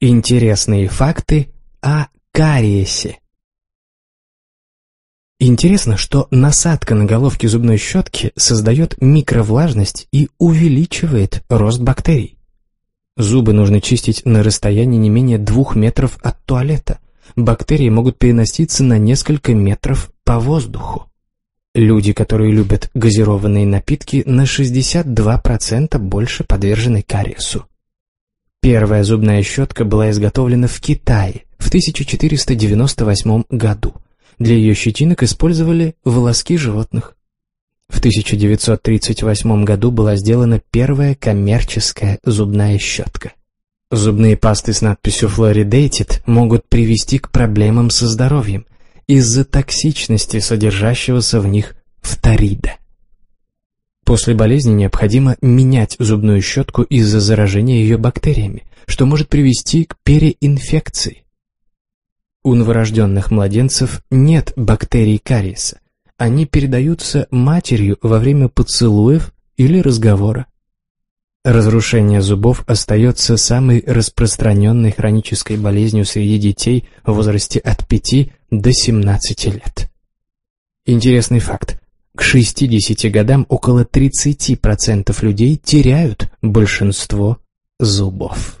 Интересные факты о кариесе. Интересно, что насадка на головке зубной щетки создает микровлажность и увеличивает рост бактерий. Зубы нужно чистить на расстоянии не менее двух метров от туалета. Бактерии могут переноситься на несколько метров по воздуху. Люди, которые любят газированные напитки, на 62% больше подвержены кариесу. Первая зубная щетка была изготовлена в Китае в 1498 году – для ее щетинок использовали волоски животных. В 1938 году была сделана первая коммерческая зубная щетка. Зубные пасты с надписью «Fluoridated» могут привести к проблемам со здоровьем из-за токсичности содержащегося в них фторида. После болезни необходимо менять зубную щетку из-за заражения ее бактериями, что может привести к переинфекции. У новорожденных младенцев нет бактерий кариеса. Они передаются матерью во время поцелуев или разговора. Разрушение зубов остается самой распространенной хронической болезнью среди детей в возрасте от 5 до 17 лет. Интересный факт. К 60 годам около 30% людей теряют большинство зубов.